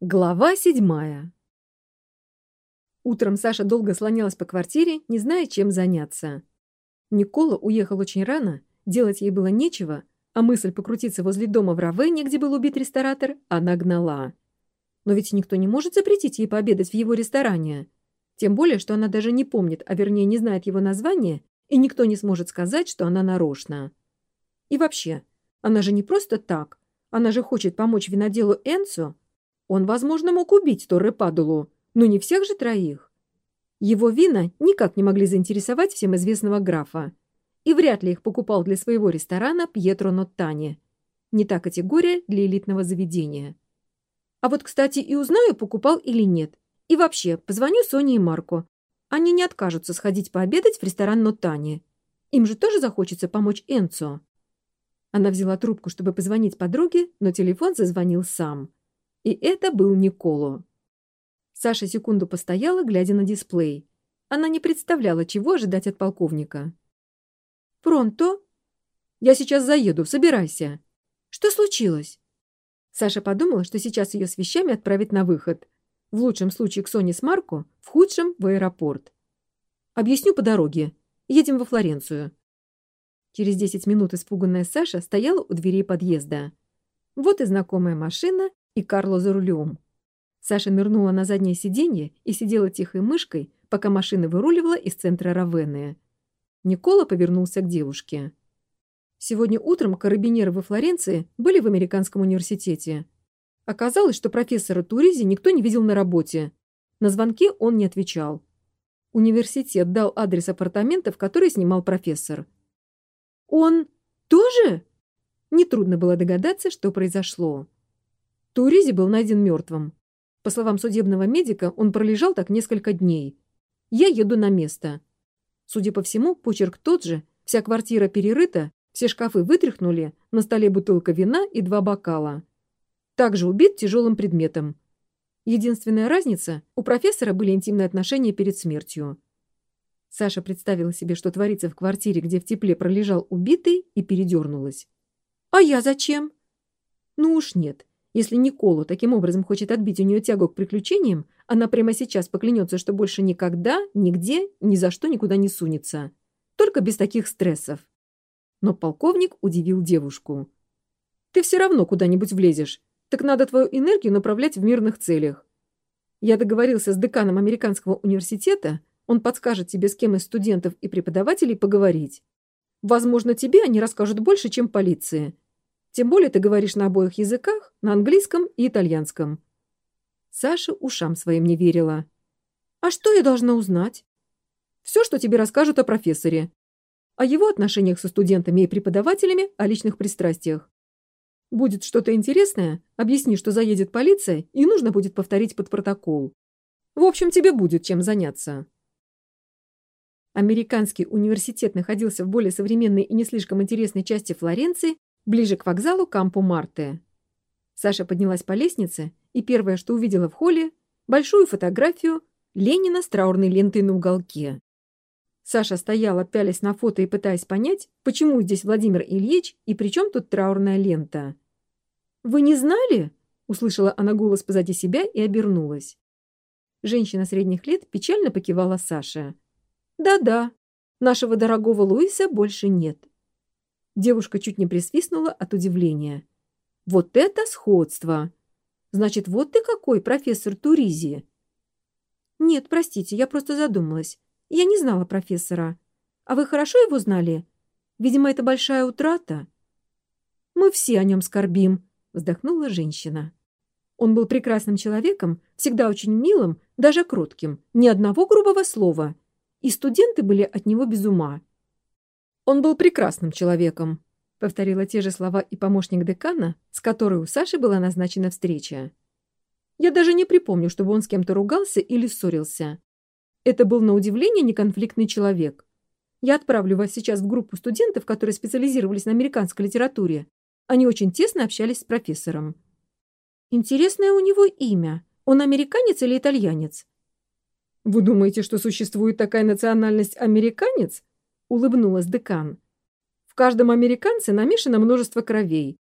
Глава седьмая. Утром Саша долго слонялась по квартире, не зная, чем заняться. Никола уехал очень рано, делать ей было нечего, а мысль покрутиться возле дома в Равене, где был убит ресторатор, она гнала. Но ведь никто не может запретить ей пообедать в его ресторане. Тем более, что она даже не помнит, а вернее не знает его название, и никто не сможет сказать, что она нарочно. И вообще, она же не просто так, она же хочет помочь виноделу Энцо, он, возможно, мог убить Торре Падулу, но не всех же троих. Его вина никак не могли заинтересовать всем известного графа. И вряд ли их покупал для своего ресторана Пьетро Ноттани. Не та категория для элитного заведения. А вот, кстати, и узнаю, покупал или нет. И вообще, позвоню Соне и Марку. Они не откажутся сходить пообедать в ресторан Ноттани. Им же тоже захочется помочь Энцо. Она взяла трубку, чтобы позвонить подруге, но телефон зазвонил сам. И это был Николо. Саша секунду постояла, глядя на дисплей. Она не представляла, чего ожидать от полковника. «Пронто?» «Я сейчас заеду, собирайся». «Что случилось?» Саша подумала, что сейчас ее с вещами отправить на выход. В лучшем случае к Соне с Марко, в худшем — в аэропорт. «Объясню по дороге. Едем во Флоренцию». Через десять минут испуганная Саша стояла у дверей подъезда. Вот и знакомая машина, и Карло за рулем. Саша нырнула на заднее сиденье и сидела тихой мышкой, пока машина выруливала из центра Равенны. Никола повернулся к девушке. Сегодня утром карабинеры во Флоренции были в американском университете. Оказалось, что профессора Туризи никто не видел на работе. На звонки он не отвечал. Университет дал адрес апартаментов, которые снимал профессор. «Он тоже?» Нетрудно было догадаться, что произошло. Туризи был найден мертвым. По словам судебного медика, он пролежал так несколько дней. Я еду на место. Судя по всему, почерк тот же, вся квартира перерыта, все шкафы вытряхнули, на столе бутылка вина и два бокала. Также убит тяжелым предметом. Единственная разница – у профессора были интимные отношения перед смертью. Саша представила себе, что творится в квартире, где в тепле пролежал убитый, и передернулась. «А я зачем?» «Ну уж нет. Если Никола таким образом хочет отбить у нее тягу к приключениям, она прямо сейчас поклянется, что больше никогда, нигде, ни за что никуда не сунется. Только без таких стрессов. Но полковник удивил девушку. «Ты все равно куда-нибудь влезешь. Так надо твою энергию направлять в мирных целях. Я договорился с деканом американского университета, он подскажет тебе, с кем из студентов и преподавателей поговорить. Возможно, тебе они расскажут больше, чем полиции. Тем более ты говоришь на обоих языках, на английском и итальянском». Саша ушам своим не верила. «А что я должна узнать?» «Все, что тебе расскажут о профессоре. О его отношениях со студентами и преподавателями, о личных пристрастиях. Будет что-то интересное, объясни, что заедет полиция, и нужно будет повторить под протокол. В общем, тебе будет чем заняться». Американский университет находился в более современной и не слишком интересной части Флоренции, ближе к вокзалу Кампу Марте. Саша поднялась по лестнице, и первое, что увидела в холле, большую фотографию Ленина с траурной лентой на уголке. Саша стояла, пялясь на фото и пытаясь понять, почему здесь Владимир Ильич и при чем тут траурная лента. «Вы не знали?» — услышала она голос позади себя и обернулась. Женщина средних лет печально покивала Саше. «Да-да, нашего дорогого Луиса больше нет. Девушка чуть не присвистнула от удивления. «Вот это сходство! Значит, вот ты какой, профессор Туризи!» «Нет, простите, я просто задумалась. Я не знала профессора. А вы хорошо его знали? Видимо, это большая утрата». «Мы все о нем скорбим», — вздохнула женщина. Он был прекрасным человеком, всегда очень милым, даже кротким, ни одного грубого слова. И студенты были от него без ума. Он был прекрасным человеком, повторила те же слова и помощник декана, с которой у Саши была назначена встреча. Я даже не припомню, чтобы он с кем-то ругался или ссорился. Это был на удивление неконфликтный человек. Я отправлю вас сейчас в группу студентов, которые специализировались на американской литературе. Они очень тесно общались с профессором. Интересное у него имя. Он американец или итальянец? Вы думаете, что существует такая национальность американец? Улыбнулась декан. В каждом американце намешано множество кровей.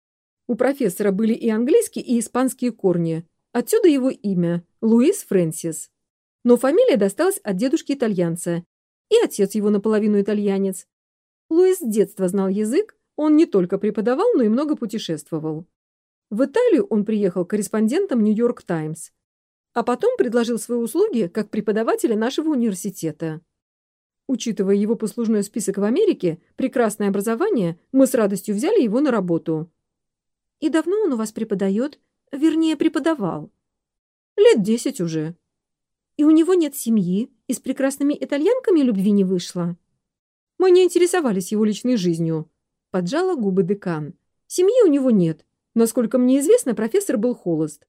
У профессора были и английские, и испанские корни. Отсюда его имя – Луис Фрэнсис. Но фамилия досталась от дедушки-итальянца, и отец его наполовину итальянец. Луис с детства знал язык, он не только преподавал, но и много путешествовал. В Италию он приехал корреспондентом «Нью-Йорк Таймс», а потом предложил свои услуги как преподавателя нашего университета. Учитывая его послужной список в Америке, прекрасное образование, мы с радостью взяли его на работу. «И давно он у вас преподает? Вернее, преподавал?» «Лет десять уже». «И у него нет семьи, и с прекрасными итальянками любви не вышло?» «Мы не интересовались его личной жизнью», — поджала губы декан. «Семьи у него нет. Насколько мне известно, профессор был холост.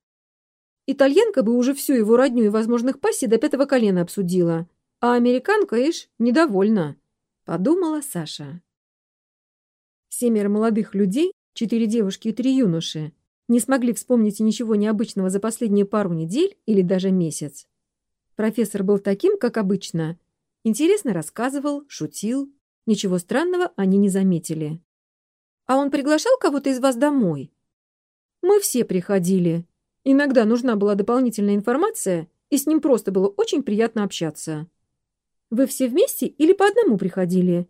Итальянка бы уже всю его родню и возможных пассий до пятого колена обсудила. А американка, ишь, недовольна», — подумала Саша. Семеро молодых людей, четыре девушки и три юноши, не смогли вспомнить ничего необычного за последние пару недель или даже месяц. Профессор был таким, как обычно. Интересно рассказывал, шутил. Ничего странного они не заметили. «А он приглашал кого-то из вас домой?» Мы все приходили. Иногда нужна была дополнительная информация, и с ним просто было очень приятно общаться. Вы все вместе или по одному приходили?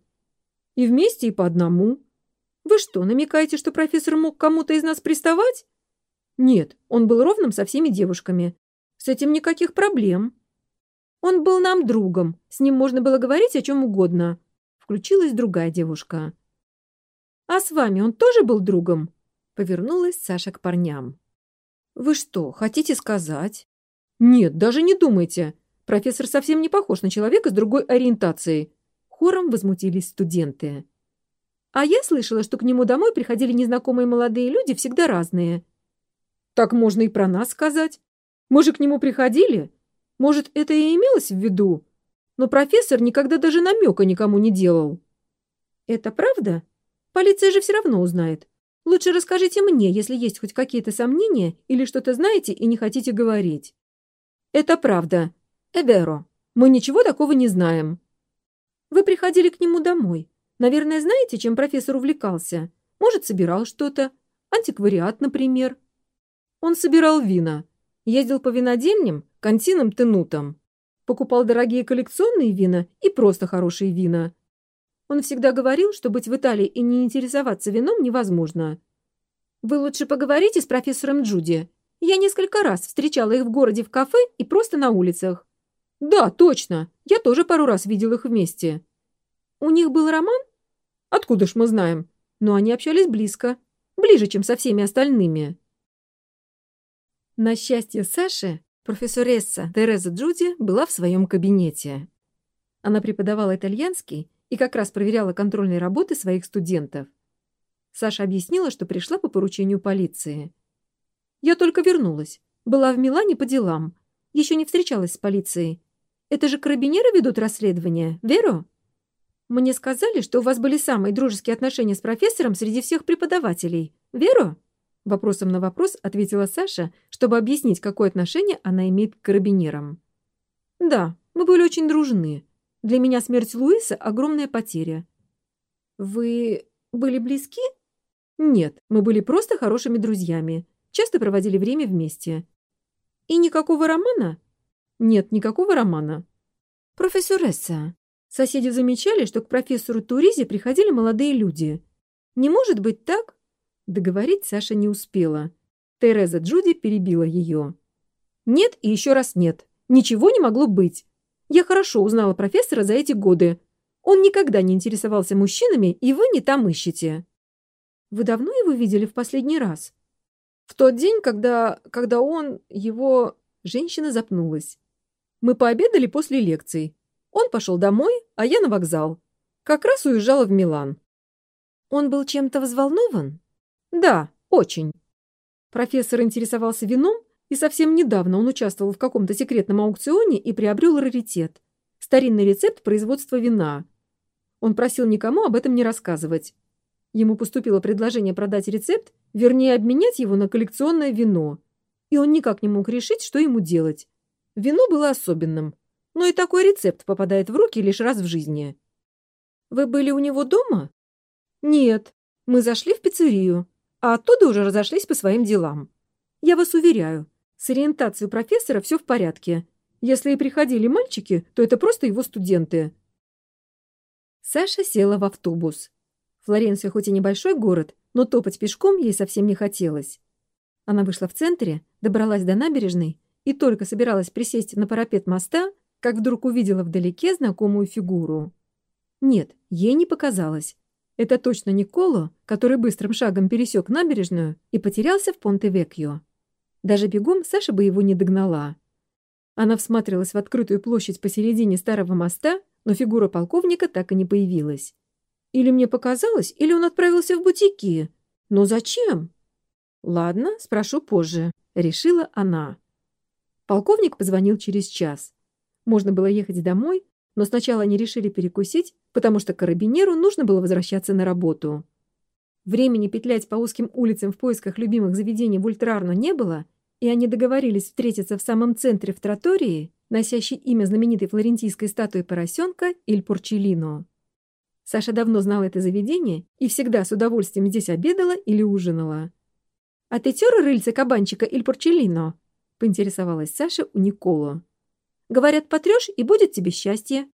И вместе, и по одному. Вы что, намекаете, что профессор мог кому-то из нас приставать? Нет, он был ровным со всеми девушками. С этим никаких проблем. Он был нам другом, с ним можно было говорить о чем угодно. Включилась другая девушка. А с вами он тоже был другом? Повернулась Саша к парням. «Вы что, хотите сказать?» «Нет, даже не думайте. Профессор совсем не похож на человека с другой ориентацией». Хором возмутились студенты. «А я слышала, что к нему домой приходили незнакомые молодые люди, всегда разные». «Так можно и про нас сказать. Мы же к нему приходили. Может, это и имелось в виду? Но профессор никогда даже намека никому не делал». «Это правда? Полиция же все равно узнает. Лучше расскажите мне, если есть хоть какие-то сомнения или что-то знаете и не хотите говорить. Это правда. Эверо. Мы ничего такого не знаем. Вы приходили к нему домой. Наверное, знаете, чем профессор увлекался? Может, собирал что-то? Антиквариат, например. Он собирал вина. Ездил по винодельням, кантинам, тенутам. Покупал дорогие коллекционные вина и просто хорошие вина. Он всегда говорил, что быть в Италии и не интересоваться вином невозможно. Вы лучше поговорите с профессором Джуди. Я несколько раз встречала их в городе в кафе и просто на улицах. Да, точно. Я тоже пару раз видел их вместе. У них был роман? Откуда ж мы знаем? Но они общались близко. Ближе, чем со всеми остальными. На счастье Саши, профессоресса Тереза Джуди была в своем кабинете. Она преподавала итальянский и как раз проверяла контрольные работы своих студентов. Саша объяснила, что пришла по поручению полиции. «Я только вернулась. Была в Милане по делам. Еще не встречалась с полицией. Это же карабинеры ведут расследование, Веро?» «Мне сказали, что у вас были самые дружеские отношения с профессором среди всех преподавателей. Веро?» Вопросом на вопрос ответила Саша, чтобы объяснить, какое отношение она имеет к карабинерам. «Да, мы были очень дружны. Для меня смерть Луиса — огромная потеря. Вы были близки? Нет, мы были просто хорошими друзьями. Часто проводили время вместе. И никакого романа? Нет, никакого романа. Профессоресса, соседи замечали, что к профессору Туризе приходили молодые люди. Не может быть так? Договорить Саша не успела. Тереза Джуди перебила ее. Нет и еще раз нет. Ничего не могло быть. Я хорошо узнала профессора за эти годы. Он никогда не интересовался мужчинами, и вы не там ищете. Вы давно его видели в последний раз? В тот день, когда... когда он... его... Женщина запнулась. Мы пообедали после лекций. Он пошел домой, а я на вокзал. Как раз уезжала в Милан. Он был чем-то взволнован? Да, очень. Профессор интересовался вином, и совсем недавно он участвовал в каком-то секретном аукционе и приобрел раритет – старинный рецепт производства вина. Он просил никому об этом не рассказывать. Ему поступило предложение продать рецепт, вернее, обменять его на коллекционное вино. И он никак не мог решить, что ему делать. Вино было особенным, но и такой рецепт попадает в руки лишь раз в жизни. «Вы были у него дома?» «Нет, мы зашли в пиццерию, а оттуда уже разошлись по своим делам. Я вас уверяю, С ориентацией профессора все в порядке. Если и приходили мальчики, то это просто его студенты. Саша села в автобус. Флоренция хоть и небольшой город, но топать пешком ей совсем не хотелось. Она вышла в центре, добралась до набережной и только собиралась присесть на парапет моста, как вдруг увидела вдалеке знакомую фигуру. Нет, ей не показалось. Это точно Николо, который быстрым шагом пересек набережную и потерялся в Понте-Векьо. Даже бегом Саша бы его не догнала. Она всматривалась в открытую площадь посередине старого моста, но фигура полковника так и не появилась. Или мне показалось, или он отправился в бутики. Но зачем? Ладно, спрошу позже, решила она. Полковник позвонил через час. Можно было ехать домой, но сначала они решили перекусить, потому что карабинеру нужно было возвращаться на работу. Времени петлять по узким улицам в поисках любимых заведений в Ультрарно не было, и они договорились встретиться в самом центре в тротории, носящей имя знаменитой флорентийской статуи поросенка Иль Порчелино. Саша давно знала это заведение и всегда с удовольствием здесь обедала или ужинала. «А ты тер рыльце кабанчика Иль Порчелино?» — поинтересовалась Саша у Николо. «Говорят, потрешь, и будет тебе счастье».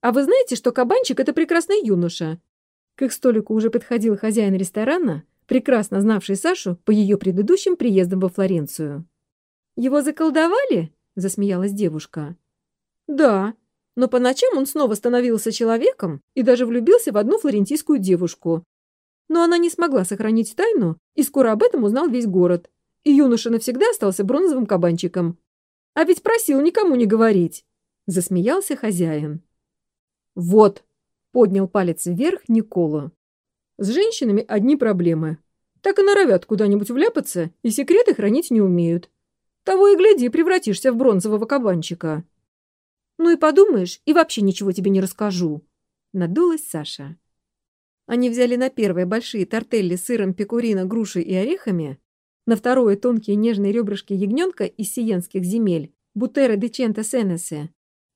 «А вы знаете, что кабанчик — это прекрасный юноша?» К их столику уже подходил хозяин ресторана, прекрасно знавший Сашу по ее предыдущим приездам во Флоренцию. «Его заколдовали?» — засмеялась девушка. «Да, но по ночам он снова становился человеком и даже влюбился в одну флорентийскую девушку. Но она не смогла сохранить тайну, и скоро об этом узнал весь город. И юноша навсегда остался бронзовым кабанчиком. А ведь просил никому не говорить!» — засмеялся хозяин. «Вот!» — поднял палец вверх Никола. С женщинами одни проблемы. Так и норовят куда-нибудь вляпаться, и секреты хранить не умеют. Того и гляди, превратишься в бронзового кабанчика. Ну и подумаешь, и вообще ничего тебе не расскажу. Надулась Саша. Они взяли на первое большие тортелли с сыром пекурино, грушей и орехами, на второе тонкие нежные ребрышки ягненка из сиенских земель, бутеры де ченто сенесе,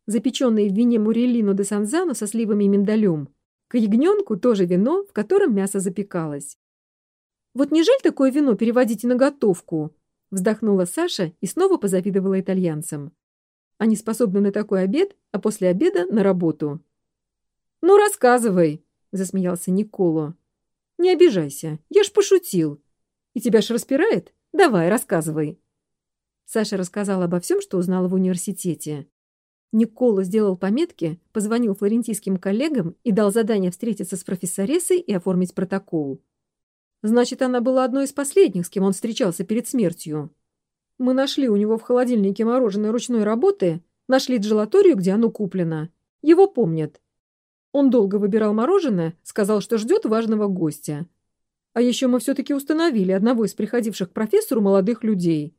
запеченные в вине муреллину де санзано со сливами и миндалем, к ягненку тоже вино, в котором мясо запекалось. «Вот не жаль такое вино переводить на готовку?» Вздохнула Саша и снова позавидовала итальянцам. Они способны на такой обед, а после обеда — на работу. «Ну, рассказывай!» — засмеялся Николо. «Не обижайся, я ж пошутил. И тебя ж распирает? Давай, рассказывай!» Саша рассказала обо всем, что узнала в университете. Никола сделал пометки, позвонил флорентийским коллегам и дал задание встретиться с профессоресой и оформить протокол. Значит, она была одной из последних, с кем он встречался перед смертью. Мы нашли у него в холодильнике мороженое ручной работы, нашли джелаторию, где оно куплено. Его помнят. Он долго выбирал мороженое, сказал, что ждет важного гостя. А еще мы все-таки установили одного из приходивших к профессору молодых людей.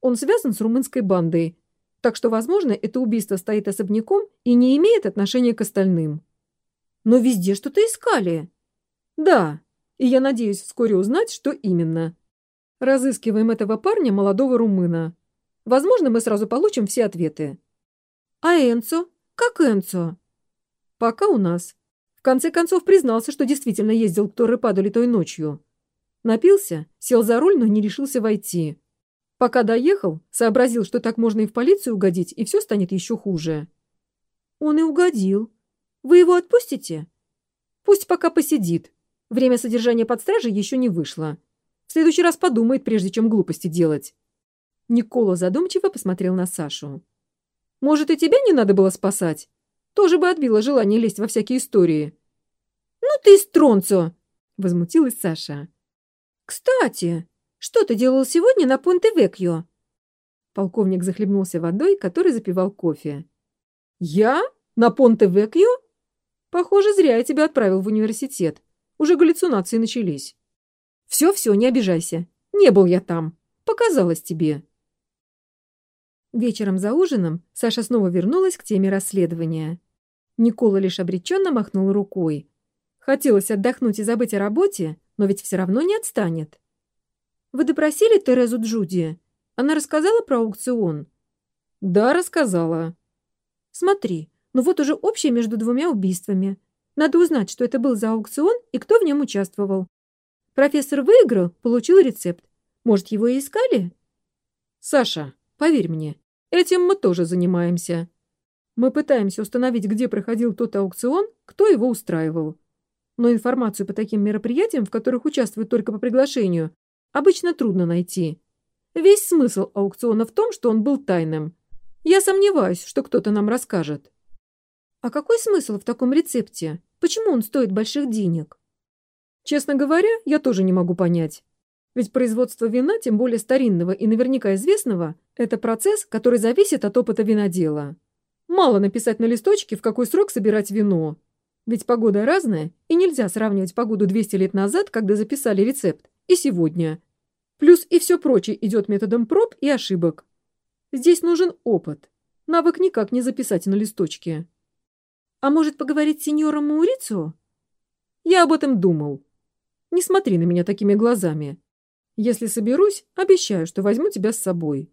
Он связан с румынской бандой, так что, возможно, это убийство стоит особняком и не имеет отношения к остальным. Но везде что-то искали. Да, и я надеюсь вскоре узнать, что именно. Разыскиваем этого парня, молодого румына. Возможно, мы сразу получим все ответы. А Энцо? Как Энцо? Пока у нас. Конце концов признался, что действительно ездил к Торрепадули той ночью. Напился, сел за руль, но не решился войти. Пока доехал, сообразил, что так можно и в полицию угодить, и все станет еще хуже. Он и угодил. Вы его отпустите? Пусть пока посидит. Время содержания под стражей еще не вышло. В следующий раз подумает, прежде чем глупости делать. Никола задумчиво посмотрел на Сашу. «Может, и тебя не надо было спасать? Тоже бы отбило желание лезть во всякие истории». «Ну ты стронцо!» — возмутилась Саша. «Кстати, что ты делал сегодня на Понте-Векьо?» Полковник захлебнулся водой, который запивал кофе. «Я? На Понте-Векьо? Похоже, зря я тебя отправил в университет. Уже галлюцинации начались. Все-все, не обижайся. Не был я там. Показалось тебе». Вечером за ужином Саша снова вернулась к теме расследования. Никола лишь обреченно махнул рукой. Хотелось отдохнуть и забыть о работе, но ведь все равно не отстанет. Вы допросили Терезу Джуди? Она рассказала про аукцион?» «Да, рассказала». «Смотри, ну вот уже общее между двумя убийствами. Надо узнать, что это был за аукцион и кто в нем участвовал. Профессор выиграл, получил рецепт. Может, его и искали?» Саша, поверь мне, этим мы тоже занимаемся. Мы пытаемся установить, где проходил тот аукцион, кто его устраивал. Но информацию по таким мероприятиям, в которых участвуют только по приглашению, обычно трудно найти. Весь смысл аукциона в том, что он был тайным. Я сомневаюсь, что кто-то нам расскажет. А какой смысл в таком рецепте? Почему он стоит больших денег? Честно говоря, я тоже не могу понять. Ведь производство вина, тем более старинного и наверняка известного, это процесс, который зависит от опыта винодела. Мало написать на листочке, в какой срок собирать вино. Ведь погода разная, и нельзя сравнивать погоду 200 лет назад, когда записали рецепт, и сегодня. Плюс и все прочее идет методом проб и ошибок. Здесь нужен опыт. Навык никак не записать на листочке. А может, поговорить с сеньором Маурицу? Я об этом думал. Не смотри на меня такими глазами. Если соберусь, обещаю, что возьму тебя с собой.